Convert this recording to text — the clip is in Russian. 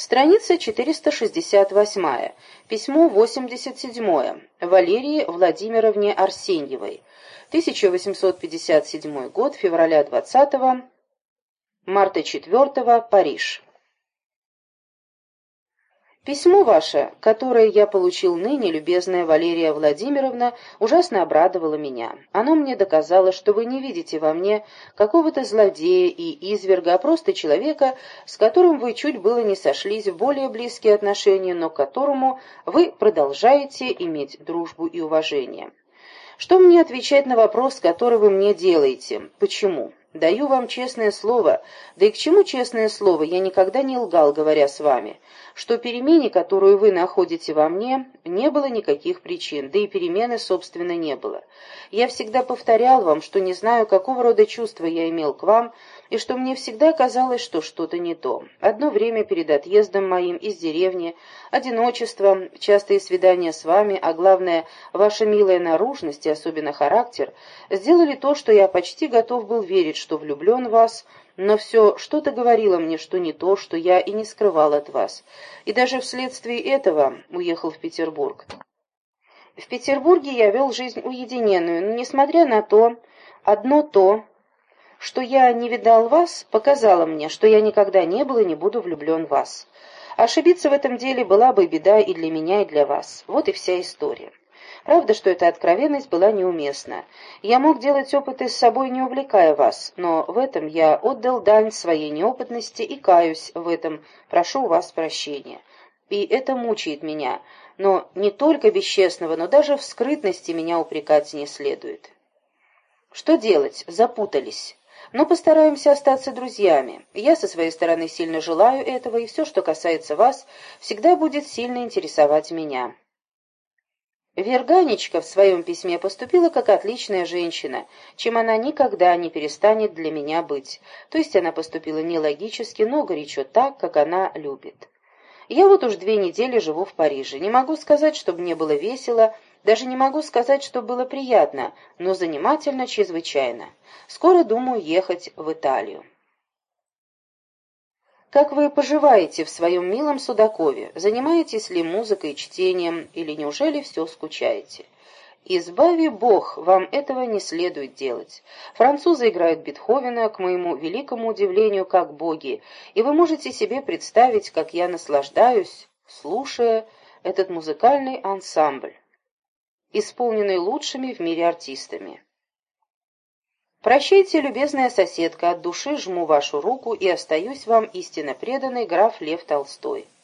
Страница 468. Письмо 87. Валерии Владимировне Арсеньевой. 1857 год, февраля 20 -го, марта 4 Париж. Письмо ваше, которое я получил ныне, любезная Валерия Владимировна, ужасно обрадовало меня. Оно мне доказало, что вы не видите во мне какого-то злодея и изверга, а просто человека, с которым вы чуть было не сошлись в более близкие отношения, но к которому вы продолжаете иметь дружбу и уважение. Что мне отвечать на вопрос, который вы мне делаете? Почему? Даю вам честное слово, да и к чему честное слово, я никогда не лгал, говоря с вами, что перемене, которую вы находите во мне, не было никаких причин, да и перемены, собственно, не было. Я всегда повторял вам, что не знаю, какого рода чувства я имел к вам, и что мне всегда казалось, что что-то не то. Одно время перед отъездом моим из деревни, одиночество, частые свидания с вами, а главное, ваша милая наружность и особенно характер, сделали то, что я почти готов был верить, что влюблен в вас, но все что-то говорило мне, что не то, что я и не скрывал от вас. И даже вследствие этого уехал в Петербург. В Петербурге я вел жизнь уединенную, но, несмотря на то, одно то, что я не видал вас, показало мне, что я никогда не был и не буду влюблен в вас. Ошибиться в этом деле была бы беда и для меня, и для вас. Вот и вся история. Правда, что эта откровенность была неуместна. Я мог делать опыты с собой, не увлекая вас, но в этом я отдал дань своей неопытности и каюсь в этом, прошу у вас прощения. И это мучает меня, но не только бесчестного, но даже в скрытности меня упрекать не следует. Что делать? Запутались. Но постараемся остаться друзьями. Я со своей стороны сильно желаю этого, и все, что касается вас, всегда будет сильно интересовать меня. Верганечка в своем письме поступила как отличная женщина, чем она никогда не перестанет для меня быть. То есть она поступила не логически, но горячо так, как она любит. Я вот уж две недели живу в Париже. Не могу сказать, чтобы мне было весело, даже не могу сказать, что было приятно, но занимательно чрезвычайно. Скоро думаю ехать в Италию. Как вы поживаете в своем милом Судакове? Занимаетесь ли музыкой, чтением, или неужели все скучаете? Избави Бог, вам этого не следует делать. Французы играют Бетховена, к моему великому удивлению, как боги, и вы можете себе представить, как я наслаждаюсь, слушая этот музыкальный ансамбль, исполненный лучшими в мире артистами. Прощайте, любезная соседка, от души жму вашу руку и остаюсь вам истинно преданный граф Лев Толстой.